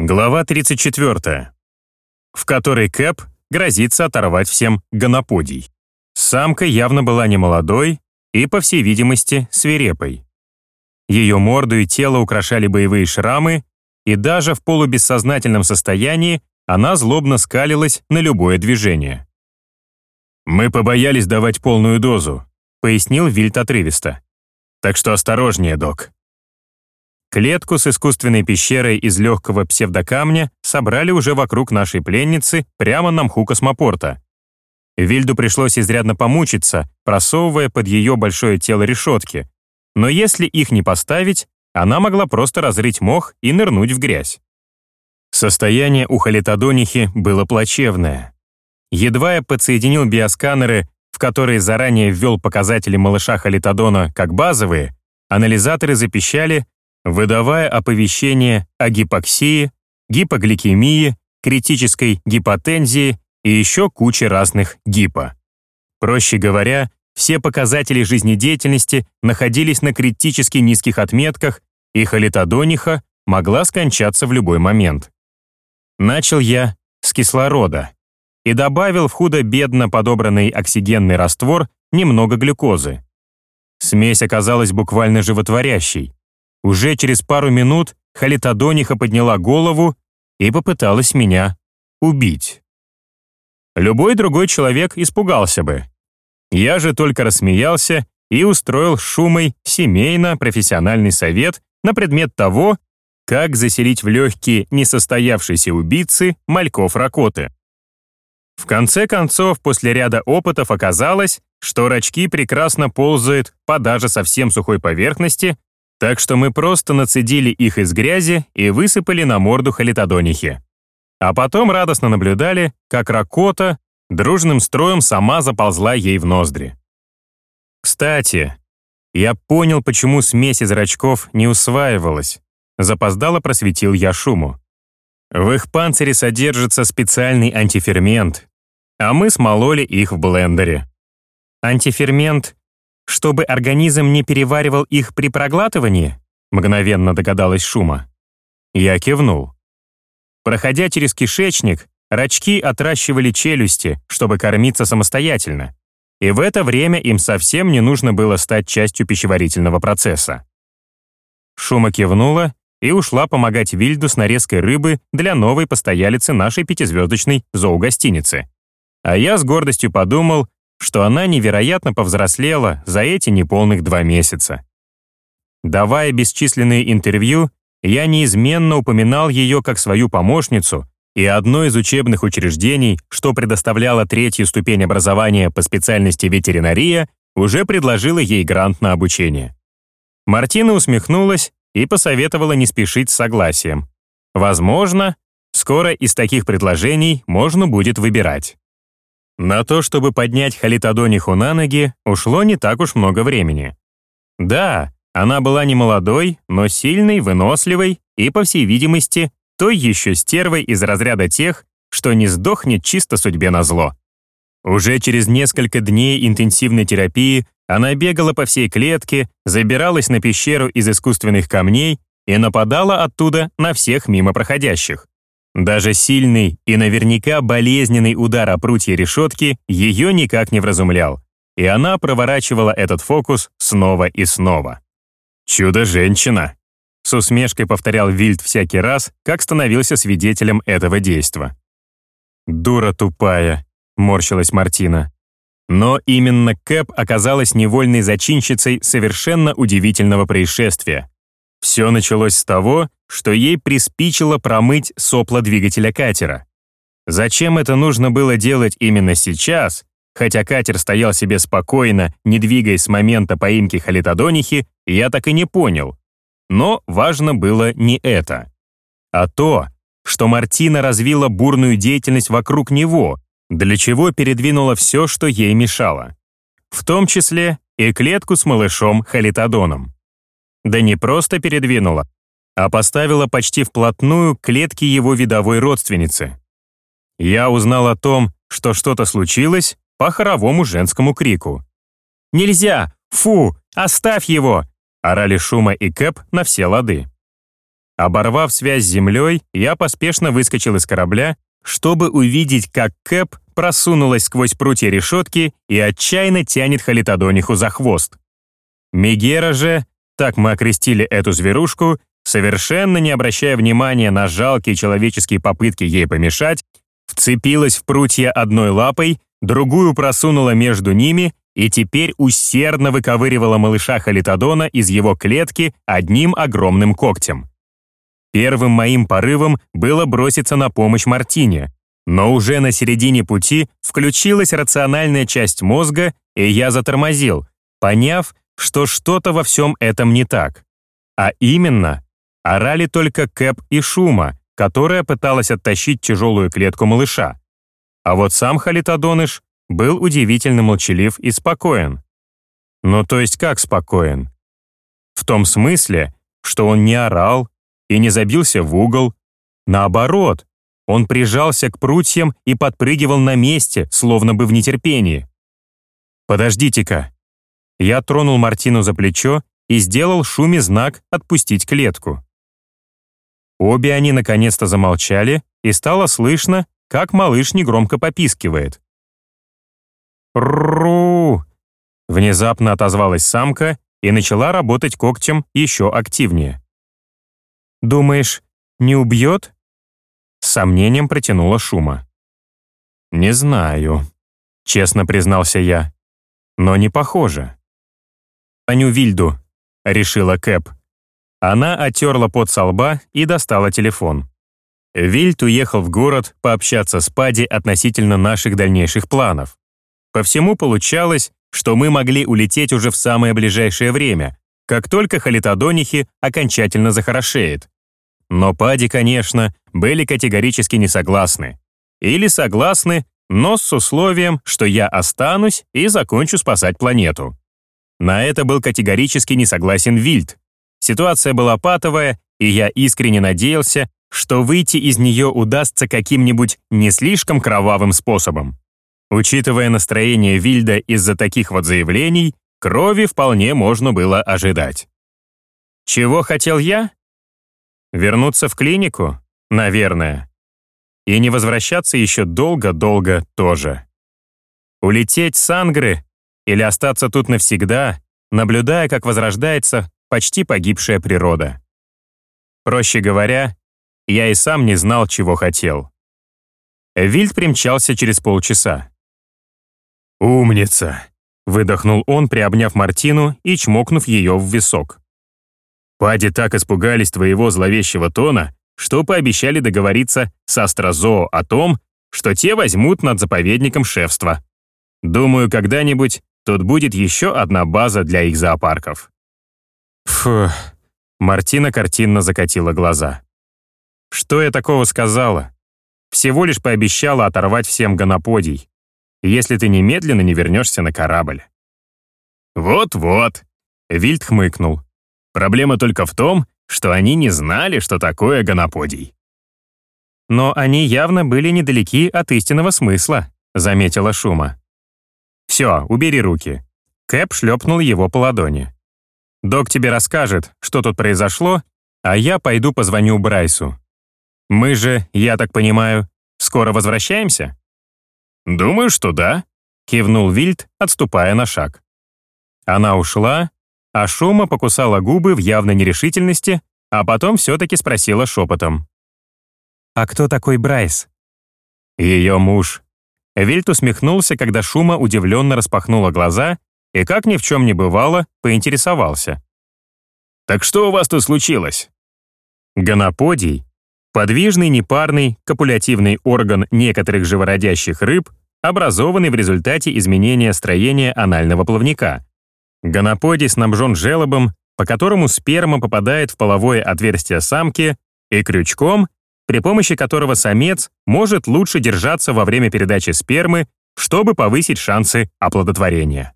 Глава 34, в которой Кэп грозится оторвать всем гоноподий. Самка явно была не молодой и, по всей видимости, свирепой. Ее морду и тело украшали боевые шрамы, и даже в полубессознательном состоянии она злобно скалилась на любое движение. «Мы побоялись давать полную дозу», — пояснил Вильт отрывисто. «Так что осторожнее, док». Клетку с искусственной пещерой из легкого псевдокамня собрали уже вокруг нашей пленницы прямо на мху космопорта. Вильду пришлось изрядно помучиться, просовывая под ее большое тело решетки. Но если их не поставить, она могла просто разрыть мох и нырнуть в грязь. Состояние у халитодонихи было плачевное. Едва я подсоединил биосканеры, в которые заранее ввел показатели малыша халитодона как базовые, анализаторы запищали, выдавая оповещение о гипоксии, гипогликемии, критической гипотензии и еще куче разных гипо. Проще говоря, все показатели жизнедеятельности находились на критически низких отметках, и халитодониха могла скончаться в любой момент. Начал я с кислорода и добавил в худо-бедно подобранный оксигенный раствор немного глюкозы. Смесь оказалась буквально животворящей. Уже через пару минут Халитодониха подняла голову и попыталась меня убить. Любой другой человек испугался бы. Я же только рассмеялся и устроил шумой семейно-профессиональный совет на предмет того, как заселить в легкие несостоявшейся убийцы мальков ракоты. В конце концов, после ряда опытов оказалось, что рачки прекрасно ползают по даже совсем сухой поверхности, так что мы просто нацедили их из грязи и высыпали на морду халитодонихи. А потом радостно наблюдали, как ракота дружным строем сама заползла ей в ноздри. Кстати, я понял, почему смесь из рачков не усваивалась. Запоздало просветил я шуму. В их панцире содержится специальный антифермент, а мы смололи их в блендере. Антифермент чтобы организм не переваривал их при проглатывании? Мгновенно догадалась Шума. Я кивнул. Проходя через кишечник, рачки отращивали челюсти, чтобы кормиться самостоятельно. И в это время им совсем не нужно было стать частью пищеварительного процесса. Шума кивнула и ушла помогать Вильду с нарезкой рыбы для новой постоялицы нашей пятизвездочной зоогостиницы. А я с гордостью подумал, что она невероятно повзрослела за эти неполных два месяца. Давая бесчисленные интервью, я неизменно упоминал ее как свою помощницу, и одно из учебных учреждений, что предоставляло третью ступень образования по специальности ветеринария, уже предложило ей грант на обучение. Мартина усмехнулась и посоветовала не спешить с согласием. Возможно, скоро из таких предложений можно будет выбирать. На то, чтобы поднять Халитодониху на ноги, ушло не так уж много времени. Да, она была не молодой, но сильной, выносливой и, по всей видимости, той еще стервой из разряда тех, что не сдохнет чисто судьбе на зло. Уже через несколько дней интенсивной терапии она бегала по всей клетке, забиралась на пещеру из искусственных камней и нападала оттуда на всех мимо проходящих. Даже сильный и наверняка болезненный удар о прутье решетки ее никак не вразумлял, и она проворачивала этот фокус снова и снова. «Чудо-женщина!» С усмешкой повторял Вильд всякий раз, как становился свидетелем этого действа. «Дура тупая», — морщилась Мартина. Но именно Кэп оказалась невольной зачинщицей совершенно удивительного происшествия. Все началось с того, что ей приспичило промыть сопла двигателя катера. Зачем это нужно было делать именно сейчас, хотя катер стоял себе спокойно, не двигаясь с момента поимки халитодонихи, я так и не понял. Но важно было не это, а то, что Мартина развила бурную деятельность вокруг него, для чего передвинула все, что ей мешало. В том числе и клетку с малышом халитодоном. Да не просто передвинула, а поставила почти вплотную к клетке его видовой родственницы. Я узнал о том, что что-то случилось по хоровому женскому крику. «Нельзя! Фу! Оставь его!» орали Шума и Кэп на все лады. Оборвав связь с землей, я поспешно выскочил из корабля, чтобы увидеть, как Кэп просунулась сквозь прутья решетки и отчаянно тянет Халитодониху за хвост. Мегера же, так мы окрестили эту зверушку, совершенно не обращая внимания на жалкие человеческие попытки ей помешать, вцепилась в прутья одной лапой, другую просунула между ними и теперь усердно выковыривала малыша Халитодона из его клетки одним огромным когтем. Первым моим порывом было броситься на помощь Мартине, но уже на середине пути включилась рациональная часть мозга, и я затормозил, поняв, что что-то во всем этом не так. А именно, орали только Кэп и Шума, которая пыталась оттащить тяжелую клетку малыша. А вот сам Халитодоныш был удивительно молчалив и спокоен. Ну то есть как спокоен? В том смысле, что он не орал и не забился в угол. Наоборот, он прижался к прутьям и подпрыгивал на месте, словно бы в нетерпении. «Подождите-ка». Я тронул Мартину за плечо и сделал Шуме знак «отпустить клетку». Обе они наконец-то замолчали, и стало слышно, как малыш негромко попискивает. «Ру!» Внезапно отозвалась самка и начала работать когтем еще активнее. «Думаешь, не убьет?» С сомнением протянула шума. «Не знаю», — честно признался я. «Но не похоже». «Аню Вильду», — решила Кэп. Она оттерла пот со лба и достала телефон. Вильд уехал в город пообщаться с Пади относительно наших дальнейших планов. По всему получалось, что мы могли улететь уже в самое ближайшее время, как только Халитодонихи окончательно захорошеет. Но Пади, конечно, были категорически не согласны. Или согласны, но с условием, что я останусь и закончу спасать планету. На это был категорически не согласен Вильд. Ситуация была патовая, и я искренне надеялся, что выйти из нее удастся каким-нибудь не слишком кровавым способом. Учитывая настроение Вильда из-за таких вот заявлений, крови вполне можно было ожидать. Чего хотел я? Вернуться в клинику? Наверное. И не возвращаться еще долго-долго тоже. Улететь с Ангры или остаться тут навсегда, наблюдая, как возрождается почти погибшая природа. Проще говоря, я и сам не знал, чего хотел. Вильд примчался через полчаса. «Умница!» — выдохнул он, приобняв Мартину и чмокнув ее в висок. «Пади так испугались твоего зловещего тона, что пообещали договориться с Астрозоо о том, что те возьмут над заповедником шефство. Думаю, когда-нибудь тут будет еще одна база для их зоопарков». Фу, Мартина картинно закатила глаза. «Что я такого сказала? Всего лишь пообещала оторвать всем гоноподий если ты немедленно не вернешься на корабль». «Вот-вот», — Вильд хмыкнул. «Проблема только в том, что они не знали, что такое гоноподий». «Но они явно были недалеки от истинного смысла», — заметила Шума. «Все, убери руки». Кэп шлепнул его по ладони. «Док тебе расскажет, что тут произошло, а я пойду позвоню Брайсу. Мы же, я так понимаю, скоро возвращаемся?» «Думаю, что да», — кивнул Вильд, отступая на шаг. Она ушла, а Шума покусала губы в явной нерешительности, а потом все-таки спросила шепотом. «А кто такой Брайс?» «Ее муж». Вильд усмехнулся, когда Шума удивленно распахнула глаза и, как ни в чем не бывало, поинтересовался. «Так что у вас тут случилось?» Гоноподий, подвижный непарный копулятивный орган некоторых живородящих рыб, образованный в результате изменения строения анального плавника. Гоноподий снабжен желобом, по которому сперма попадает в половое отверстие самки, и крючком, при помощи которого самец может лучше держаться во время передачи спермы, чтобы повысить шансы оплодотворения.